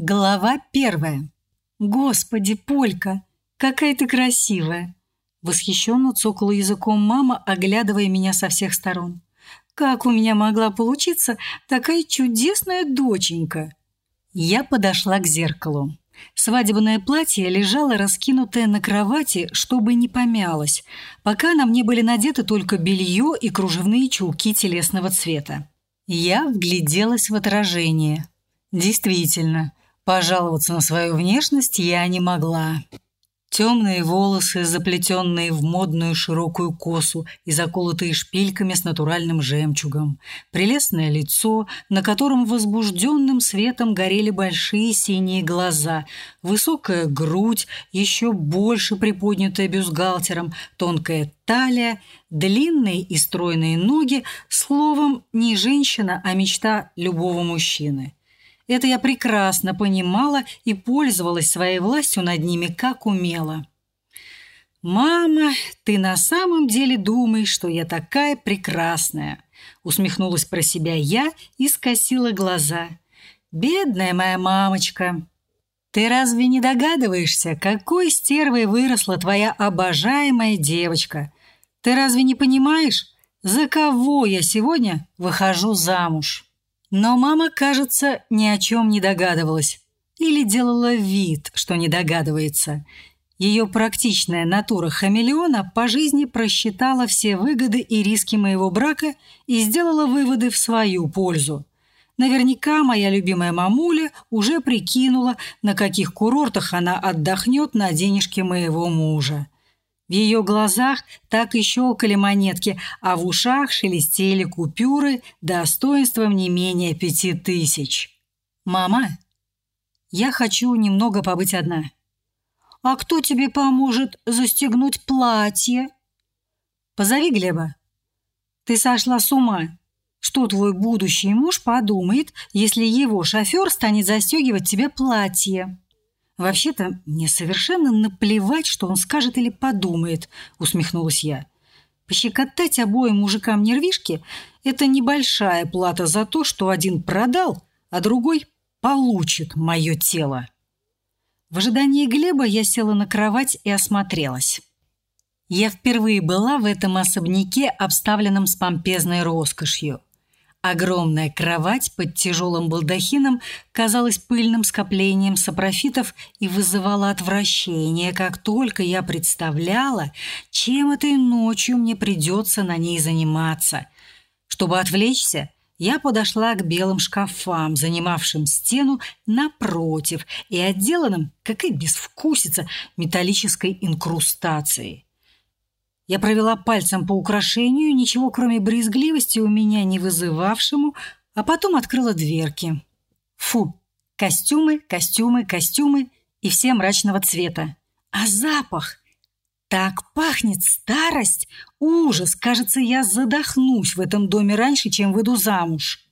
Глава первая. «Господи, Полька, какая ты красивая!» Восхищенно цокала языком мама, оглядывая меня со всех сторон. «Как у меня могла получиться такая чудесная доченька?» Я подошла к зеркалу. Свадебное платье лежало раскинутое на кровати, чтобы не помялось, пока на мне были надеты только белье и кружевные чулки телесного цвета. Я вгляделась в отражение. Действительно, Пожаловаться на свою внешность я не могла. Темные волосы, заплетенные в модную широкую косу и заколотые шпильками с натуральным жемчугом. Прелестное лицо, на котором возбужденным светом горели большие синие глаза. Высокая грудь, еще больше приподнятая бюстгальтером, тонкая талия, длинные и стройные ноги. Словом, не женщина, а мечта любого мужчины. Это я прекрасно понимала и пользовалась своей властью над ними, как умела. «Мама, ты на самом деле думаешь, что я такая прекрасная?» Усмехнулась про себя я и скосила глаза. «Бедная моя мамочка!» «Ты разве не догадываешься, какой стервой выросла твоя обожаемая девочка? Ты разве не понимаешь, за кого я сегодня выхожу замуж?» Но мама, кажется, ни о чем не догадывалась. Или делала вид, что не догадывается. Ее практичная натура хамелеона по жизни просчитала все выгоды и риски моего брака и сделала выводы в свою пользу. Наверняка моя любимая мамуля уже прикинула, на каких курортах она отдохнет на денежки моего мужа. В ее глазах так и щелкали монетки, а в ушах шелестели купюры достоинством не менее пяти тысяч. «Мама, я хочу немного побыть одна». «А кто тебе поможет застегнуть платье?» «Позови Глеба». «Ты сошла с ума. Что твой будущий муж подумает, если его шофер станет застегивать тебе платье?» «Вообще-то мне совершенно наплевать, что он скажет или подумает», — усмехнулась я. «Пощекотать обоим мужикам нервишки — это небольшая плата за то, что один продал, а другой получит мое тело». В ожидании Глеба я села на кровать и осмотрелась. Я впервые была в этом особняке, обставленном с помпезной роскошью. Огромная кровать под тяжелым балдахином казалась пыльным скоплением сапрофитов и вызывала отвращение, как только я представляла, чем этой ночью мне придется на ней заниматься. Чтобы отвлечься, я подошла к белым шкафам, занимавшим стену напротив и отделанным, как и безвкусица, металлической инкрустацией. Я провела пальцем по украшению, ничего кроме брезгливости у меня не вызывавшему, а потом открыла дверки. Фу, костюмы, костюмы, костюмы и все мрачного цвета. А запах! Так пахнет старость! Ужас! Кажется, я задохнусь в этом доме раньше, чем выйду замуж.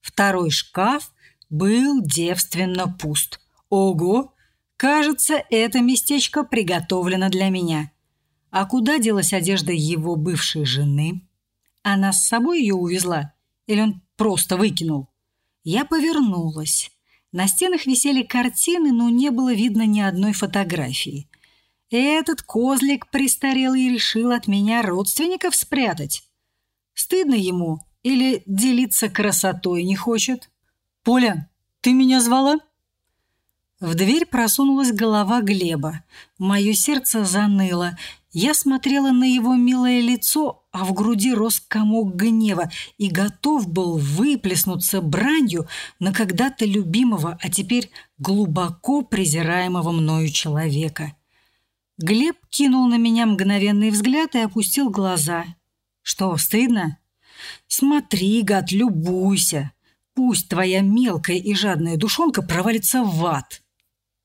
Второй шкаф был девственно пуст. Ого! Кажется, это местечко приготовлено для меня. А куда делась одежда его бывшей жены? Она с собой ее увезла? Или он просто выкинул? Я повернулась. На стенах висели картины, но не было видно ни одной фотографии. Этот козлик престарелый решил от меня родственников спрятать. Стыдно ему или делиться красотой не хочет? «Поля, ты меня звала?» В дверь просунулась голова Глеба. Мое сердце заныло. Я смотрела на его милое лицо, а в груди рос комок гнева и готов был выплеснуться бранью на когда-то любимого, а теперь глубоко презираемого мною человека. Глеб кинул на меня мгновенный взгляд и опустил глаза. «Что, стыдно?» «Смотри, гад, любуйся. Пусть твоя мелкая и жадная душонка провалится в ад».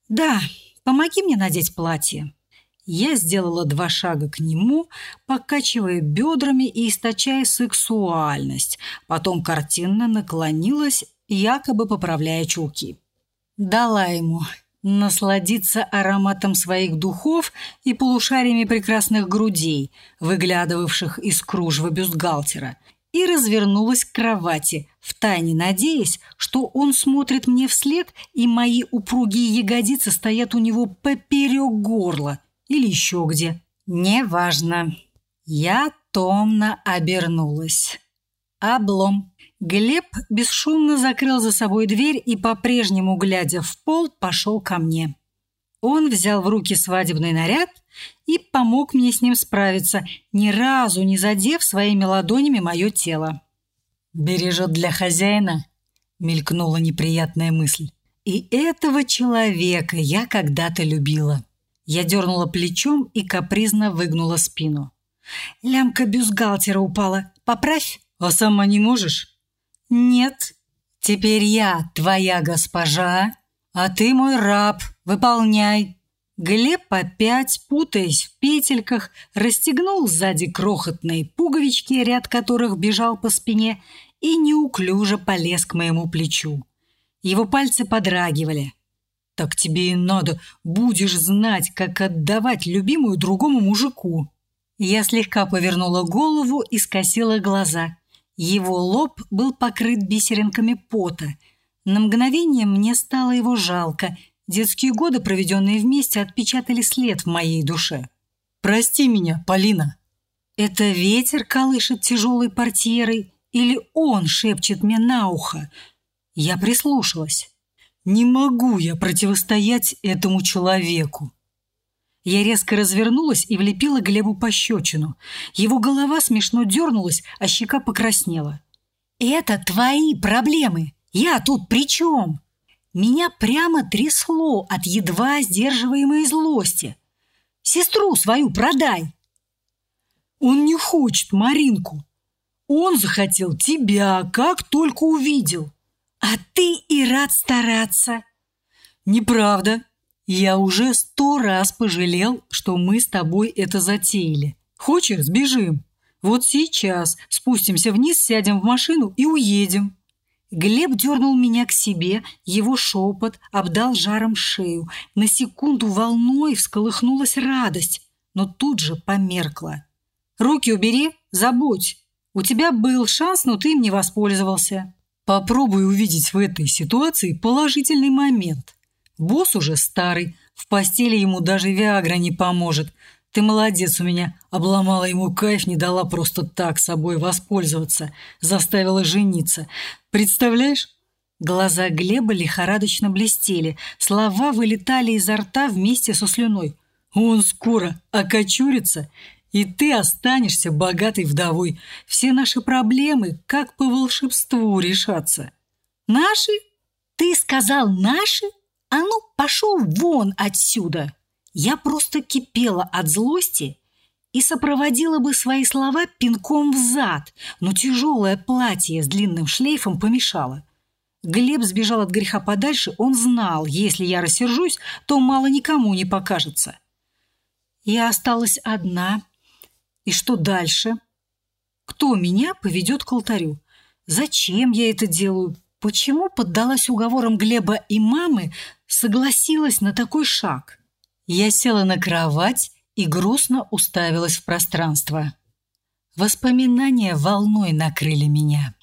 «Да, помоги мне надеть платье». Я сделала два шага к нему, покачивая бедрами и источая сексуальность. Потом картинно наклонилась, якобы поправляя чулки. Дала ему насладиться ароматом своих духов и полушариями прекрасных грудей, выглядывавших из кружева бюстгальтера. и развернулась к кровати, втайне надеясь, что он смотрит мне вслед, и мои упругие ягодицы стоят у него поперек горла или еще где. Неважно. Я томно обернулась. Облом. Глеб бесшумно закрыл за собой дверь и, по-прежнему глядя в пол, пошел ко мне. Он взял в руки свадебный наряд и помог мне с ним справиться, ни разу не задев своими ладонями мое тело. «Бережет для хозяина», — мелькнула неприятная мысль. «И этого человека я когда-то любила». Я дернула плечом и капризно выгнула спину. «Лямка бюстгальтера упала. Поправь». «А сама не можешь?» «Нет. Теперь я твоя госпожа, а ты мой раб. Выполняй!» Глеб опять, путаясь в петельках, расстегнул сзади крохотные пуговички, ряд которых бежал по спине, и неуклюже полез к моему плечу. Его пальцы подрагивали. «Так тебе и надо, будешь знать, как отдавать любимую другому мужику». Я слегка повернула голову и скосила глаза. Его лоб был покрыт бисеринками пота. На мгновение мне стало его жалко – Детские годы, проведенные вместе, отпечатали след в моей душе. «Прости меня, Полина!» Это ветер колышет тяжелой портьерой или он шепчет мне на ухо? Я прислушалась. Не могу я противостоять этому человеку. Я резко развернулась и влепила Глебу пощечину. Его голова смешно дернулась, а щека покраснела. «Это твои проблемы! Я тут при чем?» Меня прямо трясло от едва сдерживаемой злости. «Сестру свою продай!» «Он не хочет Маринку. Он захотел тебя, как только увидел. А ты и рад стараться». «Неправда. Я уже сто раз пожалел, что мы с тобой это затеяли. Хочешь, сбежим? Вот сейчас спустимся вниз, сядем в машину и уедем». Глеб дернул меня к себе, его шепот обдал жаром шею. На секунду волной всколыхнулась радость, но тут же померкла. «Руки убери, забудь. У тебя был шанс, но ты им не воспользовался. Попробуй увидеть в этой ситуации положительный момент. Босс уже старый, в постели ему даже Виагра не поможет. Ты молодец у меня. Обломала ему кайф, не дала просто так собой воспользоваться. Заставила жениться. Представляешь? Глаза Глеба лихорадочно блестели. Слова вылетали изо рта вместе со слюной. Он скоро окочурится, и ты останешься богатой вдовой. Все наши проблемы, как по волшебству, решатся. Наши? Ты сказал наши? А ну, пошел вон отсюда!» Я просто кипела от злости и сопроводила бы свои слова пинком в зад, но тяжелое платье с длинным шлейфом помешало. Глеб сбежал от греха подальше, он знал, если я рассержусь, то мало никому не покажется. Я осталась одна. И что дальше? Кто меня поведет к алтарю? Зачем я это делаю? Почему поддалась уговорам Глеба и мамы, согласилась на такой шаг? Я села на кровать и грустно уставилась в пространство. Воспоминания волной накрыли меня.